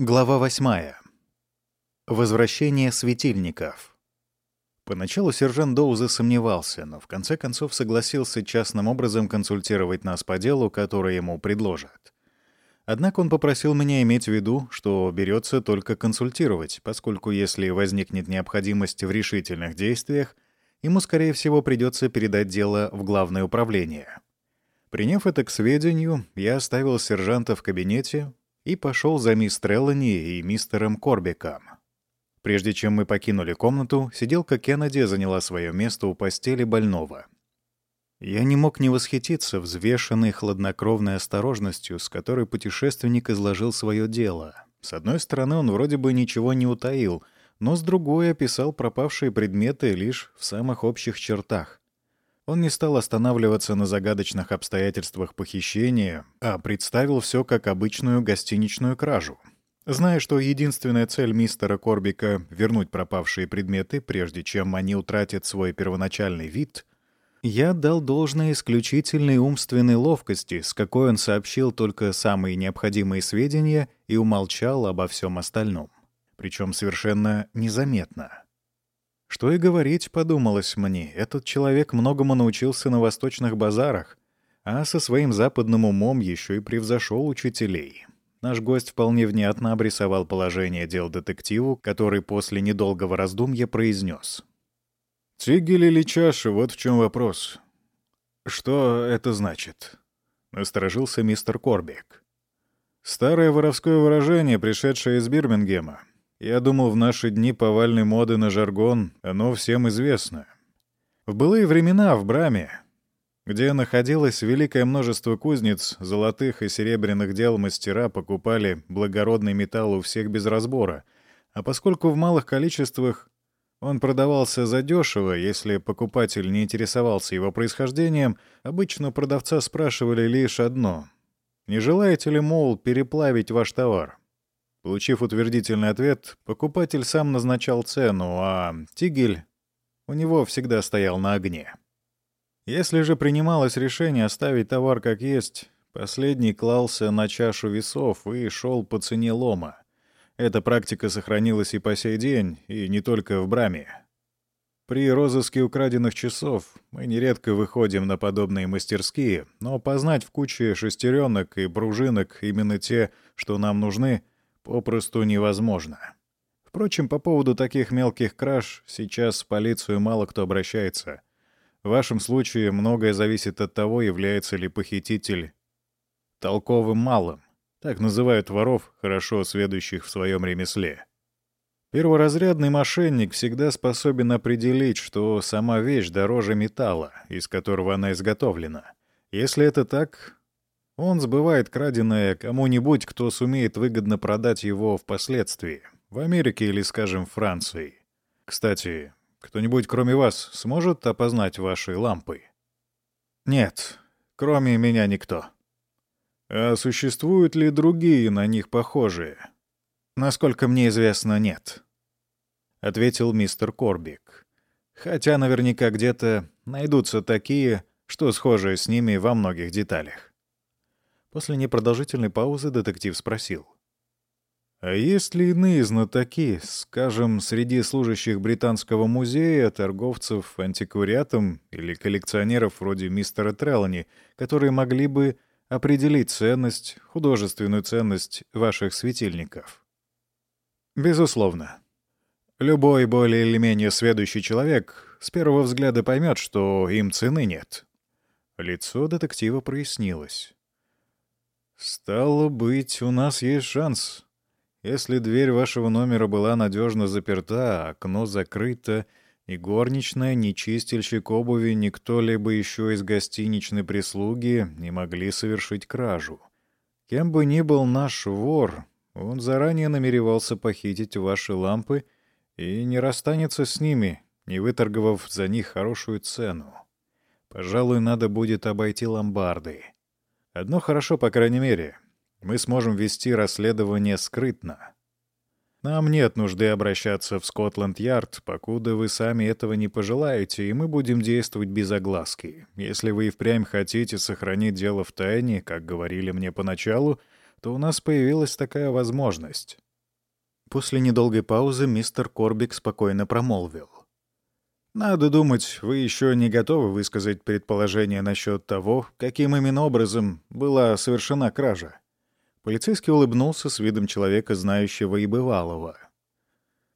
Глава восьмая. Возвращение светильников. Поначалу сержант Доу засомневался, но в конце концов согласился частным образом консультировать нас по делу, которое ему предложат. Однако он попросил меня иметь в виду, что берется только консультировать, поскольку если возникнет необходимость в решительных действиях, ему, скорее всего, придется передать дело в главное управление. Приняв это к сведению, я оставил сержанта в кабинете и пошел за мисс Треллани и мистером Корбиком. Прежде чем мы покинули комнату, сиделка Кеннеди заняла свое место у постели больного. Я не мог не восхититься взвешенной хладнокровной осторожностью, с которой путешественник изложил свое дело. С одной стороны, он вроде бы ничего не утаил, но с другой описал пропавшие предметы лишь в самых общих чертах. Он не стал останавливаться на загадочных обстоятельствах похищения, а представил все как обычную гостиничную кражу. Зная, что единственная цель мистера Корбика — вернуть пропавшие предметы, прежде чем они утратят свой первоначальный вид, я дал должное исключительной умственной ловкости, с какой он сообщил только самые необходимые сведения и умолчал обо всем остальном. Причем совершенно незаметно. Что и говорить, подумалось мне, этот человек многому научился на восточных базарах, а со своим западным умом еще и превзошел учителей. Наш гость вполне внятно обрисовал положение дел детективу, который после недолгого раздумья произнес. «Тигель или чаша, вот в чем вопрос. Что это значит?» — насторожился мистер Корбик. «Старое воровское выражение, пришедшее из Бирмингема. Я думал, в наши дни повальной моды на жаргон оно всем известно. В былые времена в Браме где находилось великое множество кузнец, золотых и серебряных дел мастера покупали благородный металл у всех без разбора, а поскольку в малых количествах он продавался задешево, если покупатель не интересовался его происхождением, обычно продавца спрашивали лишь одно — «Не желаете ли, мол, переплавить ваш товар?» Получив утвердительный ответ, покупатель сам назначал цену, а тигель у него всегда стоял на огне. Если же принималось решение оставить товар как есть, последний клался на чашу весов и шел по цене лома. Эта практика сохранилась и по сей день, и не только в Браме. При розыске украденных часов мы нередко выходим на подобные мастерские, но познать в куче шестеренок и пружинок именно те, что нам нужны, попросту невозможно. Впрочем, по поводу таких мелких краж сейчас в полицию мало кто обращается — в вашем случае многое зависит от того, является ли похититель толковым малым. Так называют воров, хорошо сведущих в своем ремесле. Перворазрядный мошенник всегда способен определить, что сама вещь дороже металла, из которого она изготовлена. Если это так, он сбывает краденое кому-нибудь, кто сумеет выгодно продать его впоследствии, в Америке или, скажем, Франции. Кстати, кто-нибудь, кроме вас, сможет опознать ваши лампы? Нет, кроме меня никто. А существуют ли другие на них похожие? Насколько мне известно, нет. Ответил мистер Корбик. Хотя наверняка где-то найдутся такие, что схожие с ними во многих деталях. После непродолжительной паузы детектив спросил. А есть ли иные знатоки, скажем, среди служащих Британского музея, торговцев антиквариатом или коллекционеров вроде мистера Треллани, которые могли бы определить ценность, художественную ценность ваших светильников? Безусловно. Любой более или менее сведущий человек с первого взгляда поймет, что им цены нет. Лицо детектива прояснилось. «Стало быть, у нас есть шанс», если дверь вашего номера была надежно заперта, окно закрыто, и горничная, ни чистильщик обуви, ни кто-либо еще из гостиничной прислуги не могли совершить кражу. Кем бы ни был наш вор, он заранее намеревался похитить ваши лампы и не расстанется с ними, не выторговав за них хорошую цену. Пожалуй, надо будет обойти ломбарды. Одно хорошо, по крайней мере — мы сможем вести расследование скрытно. Нам нет нужды обращаться в Скотланд-Ярд, покуда вы сами этого не пожелаете, и мы будем действовать без огласки. Если вы и впрямь хотите сохранить дело в тайне, как говорили мне поначалу, то у нас появилась такая возможность. После недолгой паузы мистер Корбик спокойно промолвил. «Надо думать, вы еще не готовы высказать предположение насчет того, каким именно образом была совершена кража». Полицейский улыбнулся с видом человека, знающего и бывалого.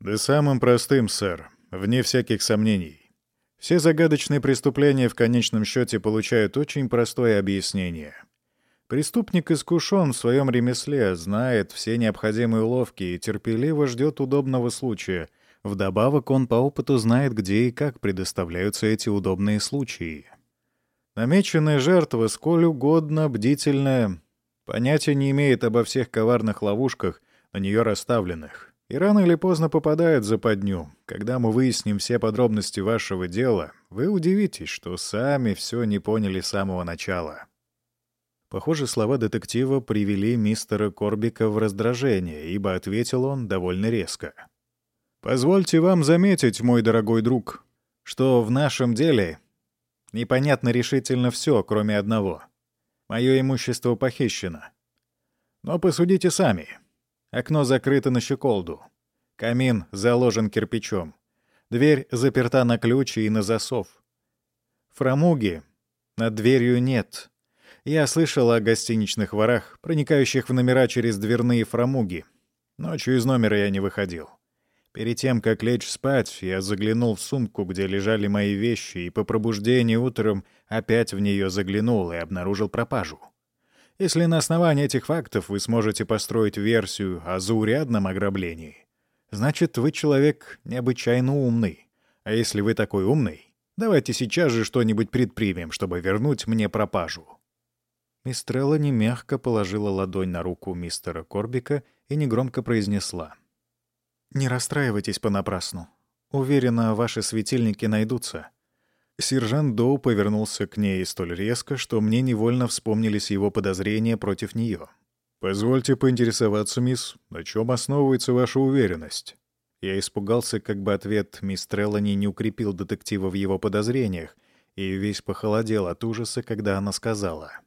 «Да самым простым, сэр, вне всяких сомнений. Все загадочные преступления в конечном счете получают очень простое объяснение. Преступник искушен в своем ремесле, знает все необходимые уловки и терпеливо ждет удобного случая. Вдобавок он по опыту знает, где и как предоставляются эти удобные случаи. Намеченная жертва сколь угодно бдительная, понятия не имеет обо всех коварных ловушках, на нее расставленных. И рано или поздно попадает за подню. Когда мы выясним все подробности вашего дела, вы удивитесь, что сами все не поняли с самого начала. Похоже, слова детектива привели мистера Корбика в раздражение, ибо ответил он довольно резко. «Позвольте вам заметить, мой дорогой друг, что в нашем деле непонятно решительно все, кроме одного. Мое имущество похищено. Но посудите сами. Окно закрыто на щеколду. Камин заложен кирпичом. Дверь заперта на ключ и на засов. Фрамуги над дверью нет. Я слышал о гостиничных ворах, проникающих в номера через дверные фрамуги. Ночью из номера я не выходил. Перед тем, как лечь спать, я заглянул в сумку, где лежали мои вещи, и по пробуждении утром опять в нее заглянул и обнаружил пропажу. Если на основании этих фактов вы сможете построить версию о заурядном ограблении, значит, вы человек необычайно умный. А если вы такой умный, давайте сейчас же что-нибудь предпримем, чтобы вернуть мне пропажу. Мисс Треллани мягко положила ладонь на руку мистера Корбика и негромко произнесла. «Не расстраивайтесь понапрасну. Уверена, ваши светильники найдутся». Сержант Доу повернулся к ней столь резко, что мне невольно вспомнились его подозрения против нее. «Позвольте поинтересоваться, мисс, на чем основывается ваша уверенность?» Я испугался, как бы ответ мисс Треллани не укрепил детектива в его подозрениях, и весь похолодел от ужаса, когда она сказала —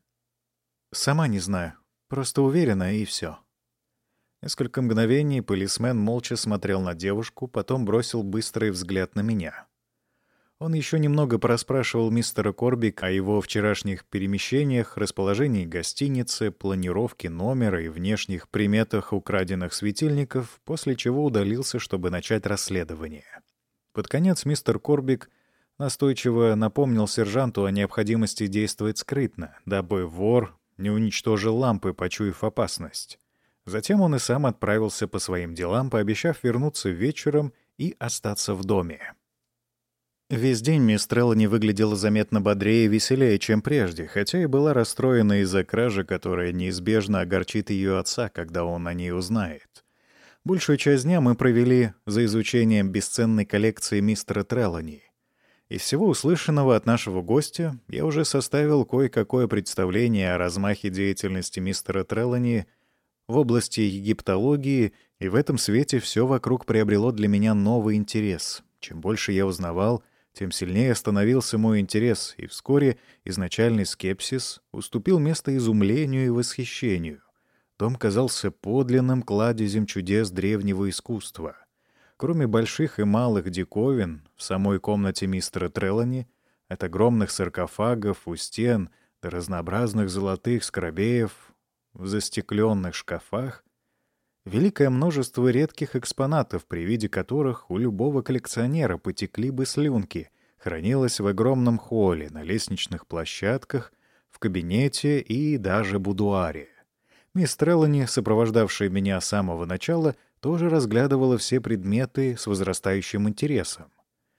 «Сама не знаю. Просто уверена, и все. Несколько мгновений полисмен молча смотрел на девушку, потом бросил быстрый взгляд на меня. Он еще немного проспрашивал мистера Корбик о его вчерашних перемещениях, расположении гостиницы, планировке номера и внешних приметах украденных светильников, после чего удалился, чтобы начать расследование. Под конец мистер Корбик настойчиво напомнил сержанту о необходимости действовать скрытно, дабы вор не уничтожил лампы, почуяв опасность. Затем он и сам отправился по своим делам, пообещав вернуться вечером и остаться в доме. Весь день мисс Треллани выглядела заметно бодрее и веселее, чем прежде, хотя и была расстроена из-за кражи, которая неизбежно огорчит ее отца, когда он о ней узнает. Большую часть дня мы провели за изучением бесценной коллекции мистера Треллани. Из всего услышанного от нашего гостя я уже составил кое-какое представление о размахе деятельности мистера Треллани в области египтологии, и в этом свете все вокруг приобрело для меня новый интерес. Чем больше я узнавал, тем сильнее становился мой интерес, и вскоре изначальный скепсис уступил место изумлению и восхищению. Дом казался подлинным кладезем чудес древнего искусства — Кроме больших и малых диковин, в самой комнате мистера Треллани от огромных саркофагов у стен до разнообразных золотых скоробеев в застекленных шкафах, великое множество редких экспонатов, при виде которых у любого коллекционера потекли бы слюнки, хранилось в огромном холле, на лестничных площадках, в кабинете и даже будуаре. Мисс Треллани, сопровождавшая меня с самого начала, тоже разглядывала все предметы с возрастающим интересом.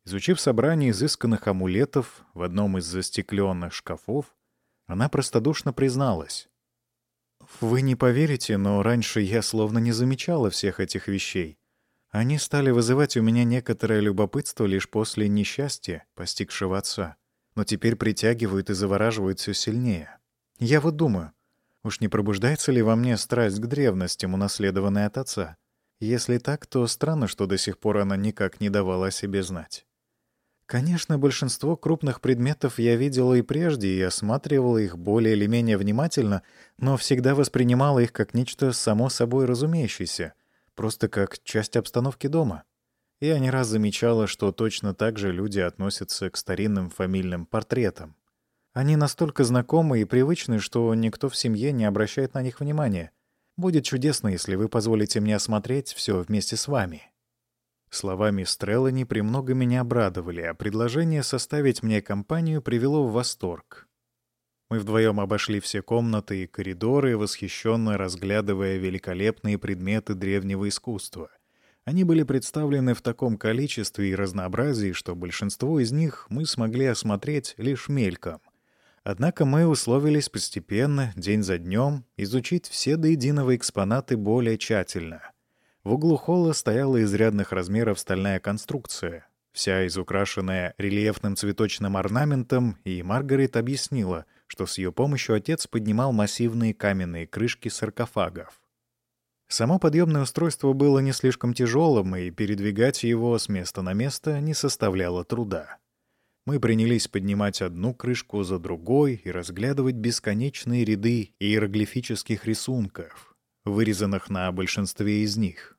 Изучив собрание изысканных амулетов в одном из застекленных шкафов, она простодушно призналась. «Вы не поверите, но раньше я словно не замечала всех этих вещей. Они стали вызывать у меня некоторое любопытство лишь после несчастья, постигшего отца, но теперь притягивают и завораживают все сильнее. Я вот думаю, уж не пробуждается ли во мне страсть к древностям, унаследованной от отца?» Если так, то странно, что до сих пор она никак не давала о себе знать. Конечно, большинство крупных предметов я видела и прежде, и осматривала их более или менее внимательно, но всегда воспринимала их как нечто само собой разумеющееся. просто как часть обстановки дома. Я не раз замечала, что точно так же люди относятся к старинным фамильным портретам. Они настолько знакомы и привычны, что никто в семье не обращает на них внимания. Будет чудесно, если вы позволите мне осмотреть все вместе с вами». Слова мисс Треллани премного меня обрадовали, а предложение составить мне компанию привело в восторг. Мы вдвоем обошли все комнаты и коридоры, восхищенно разглядывая великолепные предметы древнего искусства. Они были представлены в таком количестве и разнообразии, что большинство из них мы смогли осмотреть лишь мельком. Однако мы условились постепенно, день за днем, изучить все до единого экспонаты более тщательно. В углу холла стояла изрядных размеров стальная конструкция, вся изукрашенная рельефным цветочным орнаментом, и Маргарет объяснила, что с ее помощью отец поднимал массивные каменные крышки саркофагов. Само подъемное устройство было не слишком тяжелым, и передвигать его с места на место не составляло труда. Мы принялись поднимать одну крышку за другой и разглядывать бесконечные ряды иероглифических рисунков, вырезанных на большинстве из них.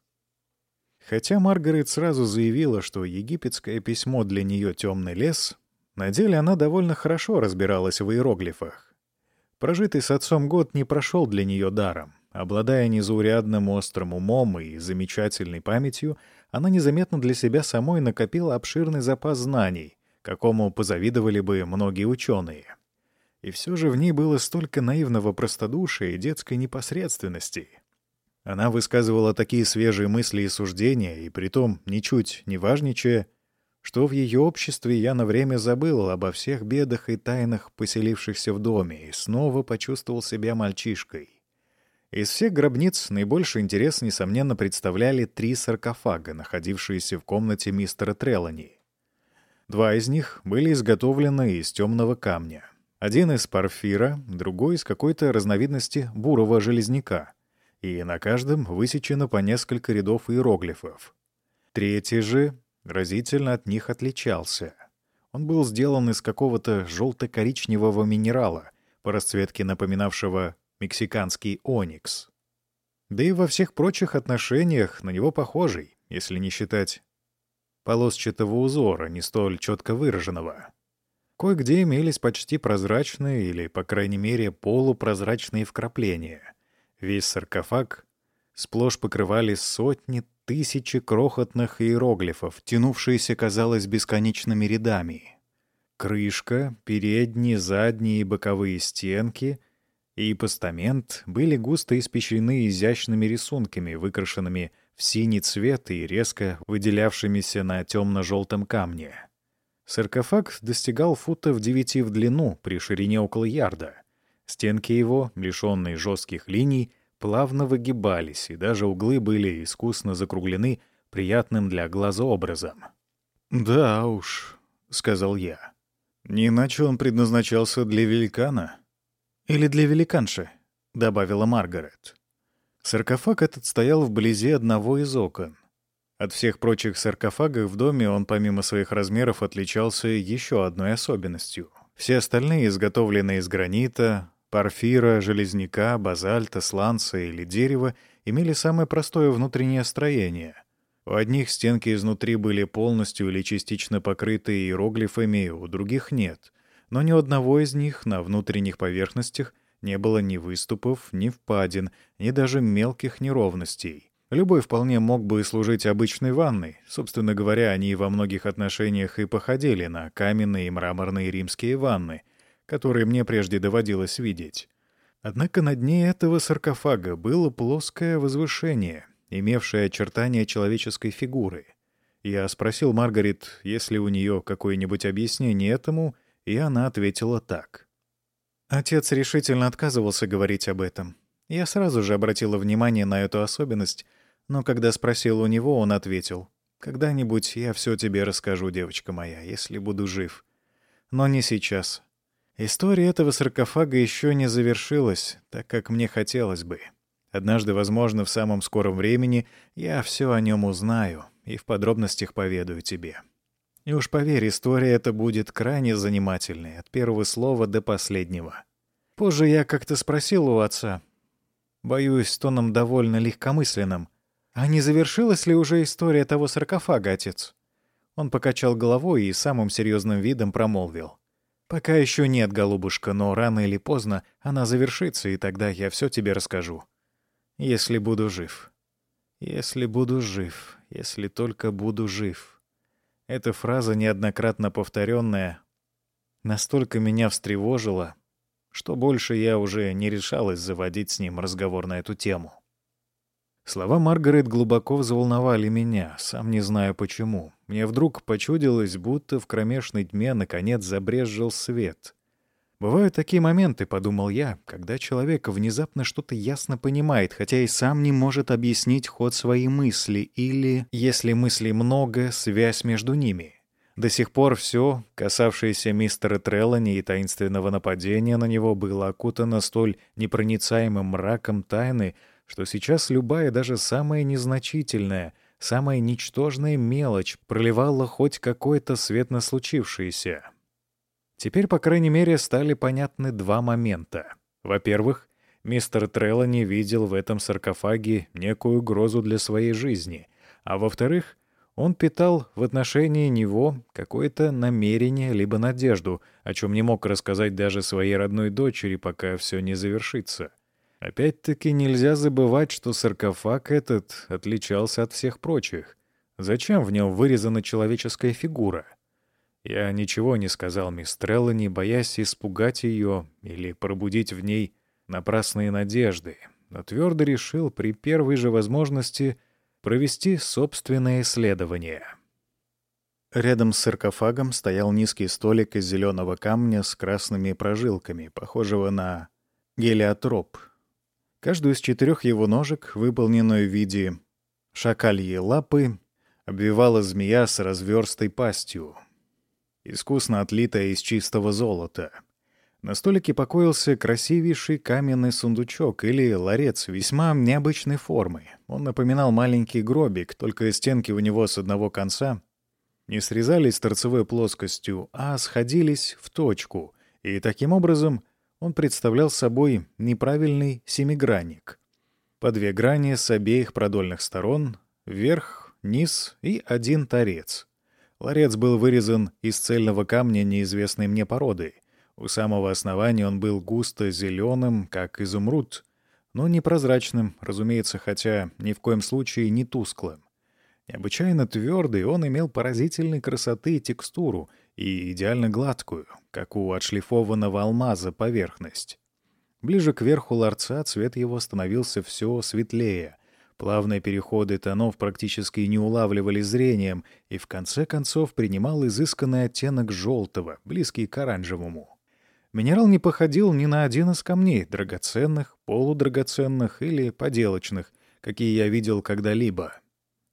Хотя Маргарет сразу заявила, что египетское письмо для нее темный лес, на деле она довольно хорошо разбиралась в иероглифах. Прожитый с отцом год не прошел для нее даром. Обладая незаурядным острым умом и замечательной памятью, она незаметно для себя самой накопила обширный запас знаний, какому позавидовали бы многие ученые. И все же в ней было столько наивного простодушия и детской непосредственности. Она высказывала такие свежие мысли и суждения, и притом ничуть не важничая, что в ее обществе я на время забыл обо всех бедах и тайнах, поселившихся в доме, и снова почувствовал себя мальчишкой. Из всех гробниц наибольший интерес, несомненно, представляли три саркофага, находившиеся в комнате мистера Трелани. Два из них были изготовлены из темного камня. Один из парфира, другой из какой-то разновидности бурого железняка. И на каждом высечено по несколько рядов иероглифов. Третий же разительно от них отличался. Он был сделан из какого-то желто-коричневого минерала, по расцветке напоминавшего мексиканский оникс. Да и во всех прочих отношениях на него похожий, если не считать полосчатого узора, не столь четко выраженного. Кое-где имелись почти прозрачные или, по крайней мере, полупрозрачные вкрапления. Весь саркофаг сплошь покрывали сотни, тысячи крохотных иероглифов, тянувшиеся, казалось, бесконечными рядами. Крышка, передние, задние и боковые стенки и постамент были густо испещрены изящными рисунками, выкрашенными в синий цвет и резко выделявшимися на темно-желтом камне. Саркофаг достигал футов девяти в длину при ширине около ярда. Стенки его, лишенные жестких линий, плавно выгибались, и даже углы были искусно закруглены приятным для глаза образом. «Да уж», — сказал я. «Не иначе он предназначался для великана». «Или для великанши», — добавила Маргарет. Саркофаг этот стоял вблизи одного из окон. От всех прочих саркофагов в доме он помимо своих размеров отличался еще одной особенностью. Все остальные изготовленные из гранита, порфира, железняка, базальта, сланца или дерева имели самое простое внутреннее строение. У одних стенки изнутри были полностью или частично покрыты иероглифами, у других нет. Но ни одного из них на внутренних поверхностях — не было ни выступов, ни впадин, ни даже мелких неровностей. Любой вполне мог бы служить обычной ванной. Собственно говоря, они во многих отношениях и походили на каменные и мраморные римские ванны, которые мне прежде доводилось видеть. Однако на дне этого саркофага было плоское возвышение, имевшее очертания человеческой фигуры. Я спросил Маргарет, есть ли у нее какое-нибудь объяснение этому, и она ответила так — Отец решительно отказывался говорить об этом. Я сразу же обратила внимание на эту особенность, но когда спросил у него, он ответил, «Когда-нибудь я все тебе расскажу, девочка моя, если буду жив. Но не сейчас. История этого саркофага еще не завершилась, так как мне хотелось бы. Однажды, возможно, в самом скором времени я все о нем узнаю и в подробностях поведаю тебе. И уж поверь, история эта будет крайне занимательной, от первого слова до последнего. Позже я как-то спросил у отца, боюсь, тоном довольно легкомысленным, «А не завершилась ли уже история того саркофага, отец?» Он покачал головой и самым серьезным видом промолвил. «Пока еще нет, голубушка, но рано или поздно она завершится, и тогда я все тебе расскажу. Если буду жив. Если буду жив. Если только буду жив». Эта фраза, неоднократно повторенная, настолько меня встревожила, что больше я уже не решалась заводить с ним разговор на эту тему. Слова Маргарет глубоко взволновали меня, сам не знаю почему. Мне вдруг почудилось, будто в кромешной тьме наконец забрезжил свет. Бывают такие моменты, подумал я, когда человек внезапно что-то ясно понимает, хотя и сам не может объяснить ход своей мысли, или, если мыслей много, связь между ними. До сих пор все, касавшееся мистера Треллани и таинственного нападения на него, было окутано столь непроницаемым мраком тайны, что сейчас любая, даже самая незначительная, самая ничтожная мелочь проливала хоть какой-то свет на случившееся. Теперь, по крайней мере, стали понятны два момента. Во-первых, мистер Треллани видел в этом саркофаге некую угрозу для своей жизни, а во-вторых, он питал в отношении него какое-то намерение либо надежду, о чем не мог рассказать даже своей родной дочери, пока все не завершится. Опять-таки нельзя забывать, что саркофаг этот отличался от всех прочих. Зачем в нем вырезана человеческая фигура? Я ничего не сказал мисс Треллани, боясь испугать ее или пробудить в ней напрасные надежды, но твердо решил при первой же возможности провести собственное исследование. Рядом с саркофагом стоял низкий столик из зеленого камня с красными прожилками, похожего на гелиотроп — Каждую из четырех его ножек, выполненную в виде шакальей лапы, обвивала змея с разверстой пастью, искусно отлитая из чистого золота. На столике покоился красивейший каменный сундучок или ларец весьма необычной формы. Он напоминал маленький гробик, только стенки у него с одного конца не срезались торцевой плоскостью, а сходились в точку, и таким образом он представлял собой неправильный семигранник. По две грани с обеих продольных сторон, вверх, низ и один торец. Ларец был вырезан из цельного камня неизвестной мне породы. У самого основания он был густо зеленым, как изумруд, но непрозрачным, разумеется, хотя ни в коем случае не тусклым. Необычайно твердый, он имел поразительной красоты и текстуру и идеально гладкую, как у отшлифованного алмаза, поверхность. Ближе к верху ларца цвет его становился все светлее. Плавные переходы тонов практически не улавливали зрением и в конце концов принимал изысканный оттенок желтого, близкий к оранжевому. Минерал не походил ни на один из камней, драгоценных, полудрагоценных или поделочных, какие я видел когда-либо.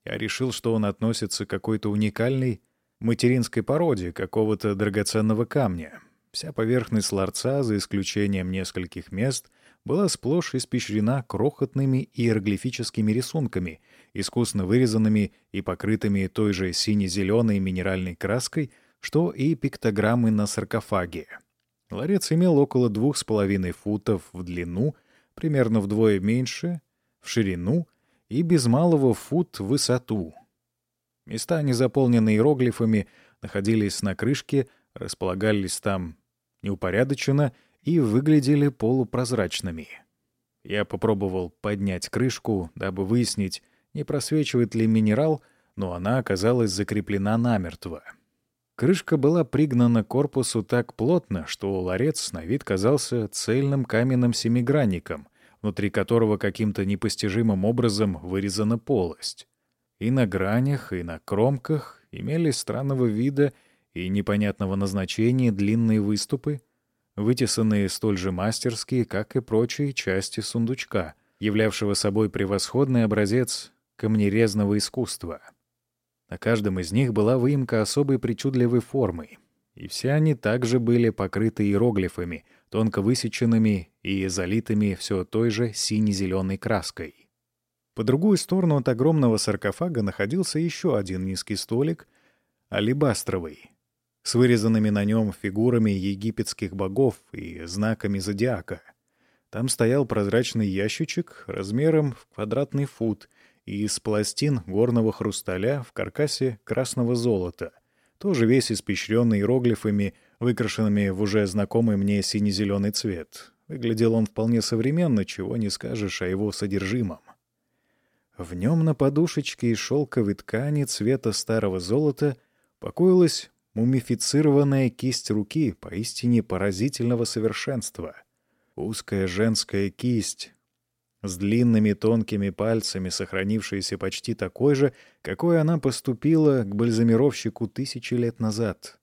Я решил, что он относится к какой-то уникальной материнской породе какого-то драгоценного камня. Вся поверхность ларца, за исключением нескольких мест, была сплошь испещрена крохотными иероглифическими рисунками, искусно вырезанными и покрытыми той же сине-зеленой минеральной краской, что и пиктограммы на саркофаге. Ларец имел около двух с половиной футов в длину, примерно вдвое меньше, в ширину и без малого фут в высоту — Места, не заполненные иероглифами, находились на крышке, располагались там неупорядоченно и выглядели полупрозрачными. Я попробовал поднять крышку, дабы выяснить, не просвечивает ли минерал, но она оказалась закреплена намертво. Крышка была пригнана корпусу так плотно, что ларец на вид казался цельным каменным семигранником, внутри которого каким-то непостижимым образом вырезана полость. И на гранях, и на кромках имелись странного вида и непонятного назначения длинные выступы, вытесанные столь же мастерские, как и прочие части сундучка, являвшего собой превосходный образец камнерезного искусства. На каждом из них была выемка особой причудливой формы, и все они также были покрыты иероглифами, тонко высеченными и залитыми все той же сине-зеленой краской. По другую сторону от огромного саркофага находился еще один низкий столик, алебастровый, с вырезанными на нем фигурами египетских богов и знаками зодиака. Там стоял прозрачный ящичек размером в квадратный фут и из пластин горного хрусталя в каркасе красного золота, тоже весь испещренный иероглифами, выкрашенными в уже знакомый мне сине-зеленый цвет. Выглядел он вполне современно, чего не скажешь о его содержимом. В нем на подушечке из шелковой ткани цвета старого золота покоилась мумифицированная кисть руки поистине поразительного совершенства. Узкая женская кисть с длинными тонкими пальцами, сохранившаяся почти такой же, какой она поступила к бальзамировщику тысячи лет назад.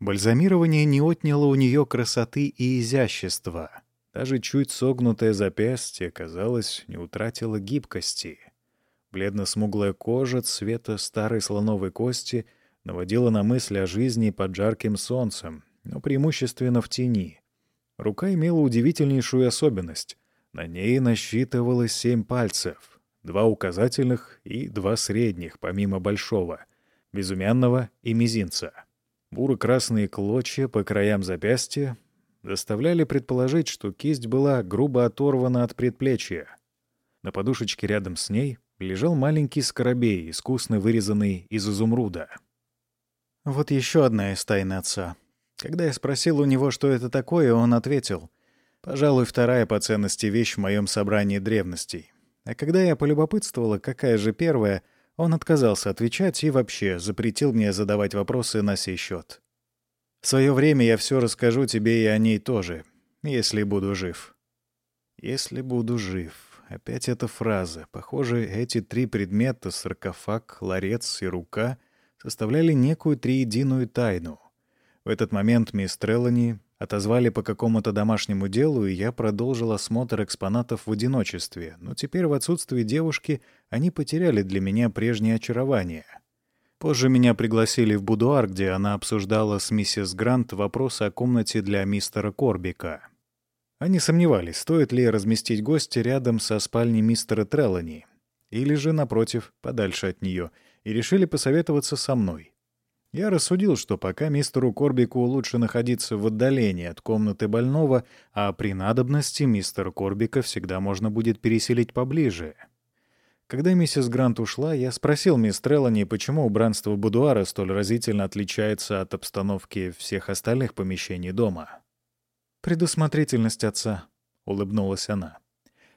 Бальзамирование не отняло у нее красоты и изящества. Даже чуть согнутое запястье, казалось, не утратило гибкости. Бледно-смуглая кожа цвета старой слоновой кости — наводила на мысли о жизни под жарким солнцем, но преимущественно в тени. Рука имела удивительнейшую особенность. На ней насчитывалось семь пальцев, два указательных и два средних, помимо большого, безымянного и мизинца. Буро-красные клочья по краям запястья заставляли предположить, что кисть была грубо оторвана от предплечья. На подушечке рядом с ней лежал маленький скоробей, искусно вырезанный из изумруда. Вот еще одна из тайн отца. Когда я спросил у него, что это такое, он ответил, «Пожалуй, вторая по ценности вещь в моем собрании древностей». А когда я полюбопытствовала, какая же первая, он отказался отвечать и вообще запретил мне задавать вопросы на сей счет. В свое время я все расскажу тебе и о ней тоже, если буду жив. Если буду жив. Опять эта фраза. Похоже, эти три предмета — саркофаг, ларец и рука — составляли некую триединую тайну. В этот момент мисс Треллани отозвали по какому-то домашнему делу, и я продолжил осмотр экспонатов в одиночестве, но теперь в отсутствии девушки они потеряли для меня прежнее очарование. Позже меня пригласили в будуар, где она обсуждала с миссис Грант вопросы о комнате для мистера Корбика. Они сомневались, стоит ли разместить гостя рядом со спальней мистера Треллани, или же, напротив, подальше от нее — и решили посоветоваться со мной. Я рассудил, что пока мистеру Корбику лучше находиться в отдалении от комнаты больного, а при надобности мистера Корбика всегда можно будет переселить поближе. Когда миссис Грант ушла, я спросил мисс Треллани, почему убранство будуара столь разительно отличается от обстановки всех остальных помещений дома. «Предусмотрительность отца», — улыбнулась она.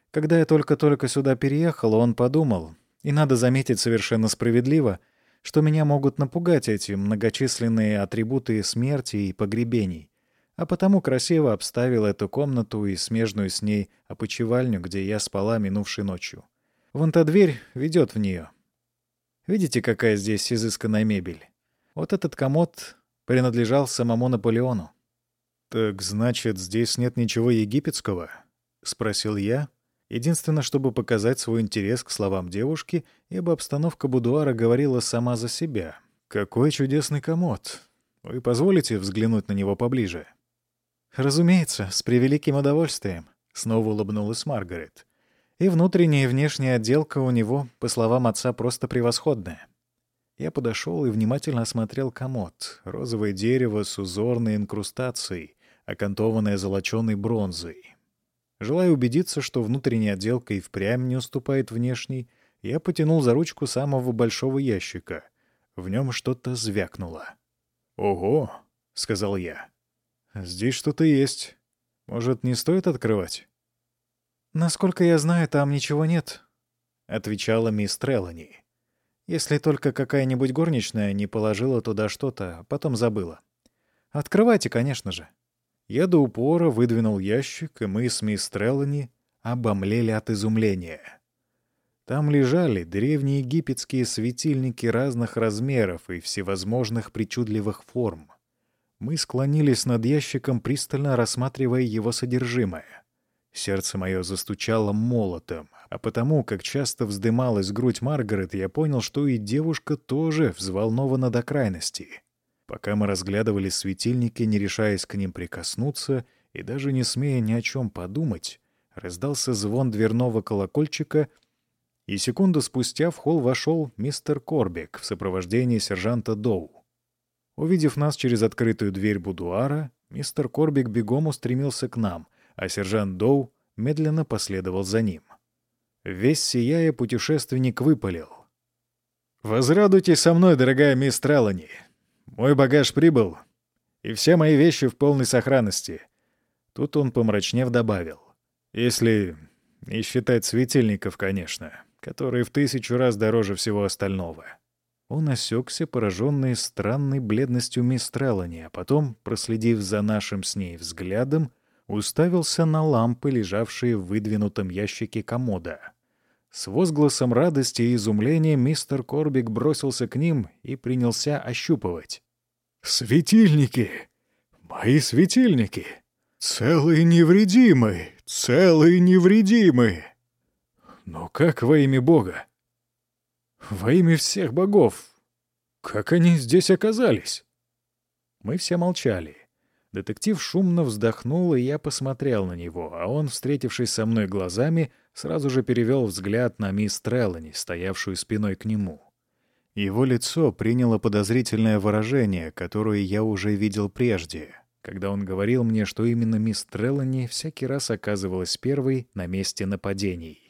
«Когда я только-только сюда переехала, он подумал, и надо заметить совершенно справедливо, что меня могут напугать эти многочисленные атрибуты смерти и погребений, а потому красиво обставил эту комнату и смежную с ней опочивальню, где я спала минувшей ночью. Вон та дверь ведет в нее. Видите, какая здесь изысканная мебель? Вот этот комод принадлежал самому Наполеону. «Так значит, здесь нет ничего египетского?» — спросил я, Единственное, чтобы показать свой интерес к словам девушки, ибо обстановка будуара говорила сама за себя. «Какой чудесный комод! Вы позволите взглянуть на него поближе?» «Разумеется, с превеликим удовольствием», — снова улыбнулась Маргарет. «И внутренняя и внешняя отделка у него, по словам отца, просто превосходная». Я подошел и внимательно осмотрел комод. Розовое дерево с узорной инкрустацией, окантованное золоченой бронзой. Желая убедиться, что внутренняя отделка и впрямь не уступает внешней, я потянул за ручку самого большого ящика. В нем что-то звякнуло. «Ого!» — сказал я. «Здесь что-то есть. Может, не стоит открывать?» «Насколько я знаю, там ничего нет», — отвечала мисс Треллани. «Если только какая-нибудь горничная не положила туда что-то, потом забыла. Открывайте, конечно же». Я до упора выдвинул ящик, и мы с мисс Треллани обомлели от изумления. Там лежали древние египетские светильники разных размеров и всевозможных причудливых форм. Мы склонились над ящиком, пристально рассматривая его содержимое. Сердце мое застучало молотом, а потому, как часто вздымалась грудь Маргарет, я понял, что и девушка тоже взволнована до крайности. Пока мы разглядывали светильники, не решаясь к ним прикоснуться и даже не смея ни о чем подумать, раздался звон дверного колокольчика, и секунду спустя в холл вошел мистер Корбик в сопровождении сержанта Доу. Увидев нас через открытую дверь будуара, мистер Корбик бегом устремился к нам, а сержант Доу медленно последовал за ним. Весь сияя, путешественник выпалил. «Возрадуйте со мной, дорогая мисс Трелани. Мой багаж прибыл, и все мои вещи в полной сохранности». Тут он, помрачнев, добавил. «Если не считать светильников, конечно, которые в тысячу раз дороже всего остального». Он осекся, пораженный странной бледностью мисс Трелани, а потом, проследив за нашим с ней взглядом, уставился на лампы, лежавшие в выдвинутом ящике комода. С возгласом радости и изумления мистер Корбик бросился к ним и принялся ощупывать. «Светильники! Мои светильники! Целые невредимы! Целые невредимы!» «Но как во имя Бога? Во имя всех богов! Как они здесь оказались?» Мы все молчали. Детектив шумно вздохнул, и я посмотрел на него, а он, встретившись со мной глазами, сразу же перевел взгляд на мисс Треллани, стоявшую спиной к нему. Его лицо приняло подозрительное выражение, которое я уже видел прежде, когда он говорил мне, что именно мисс Треллани всякий раз оказывалась первой на месте нападений.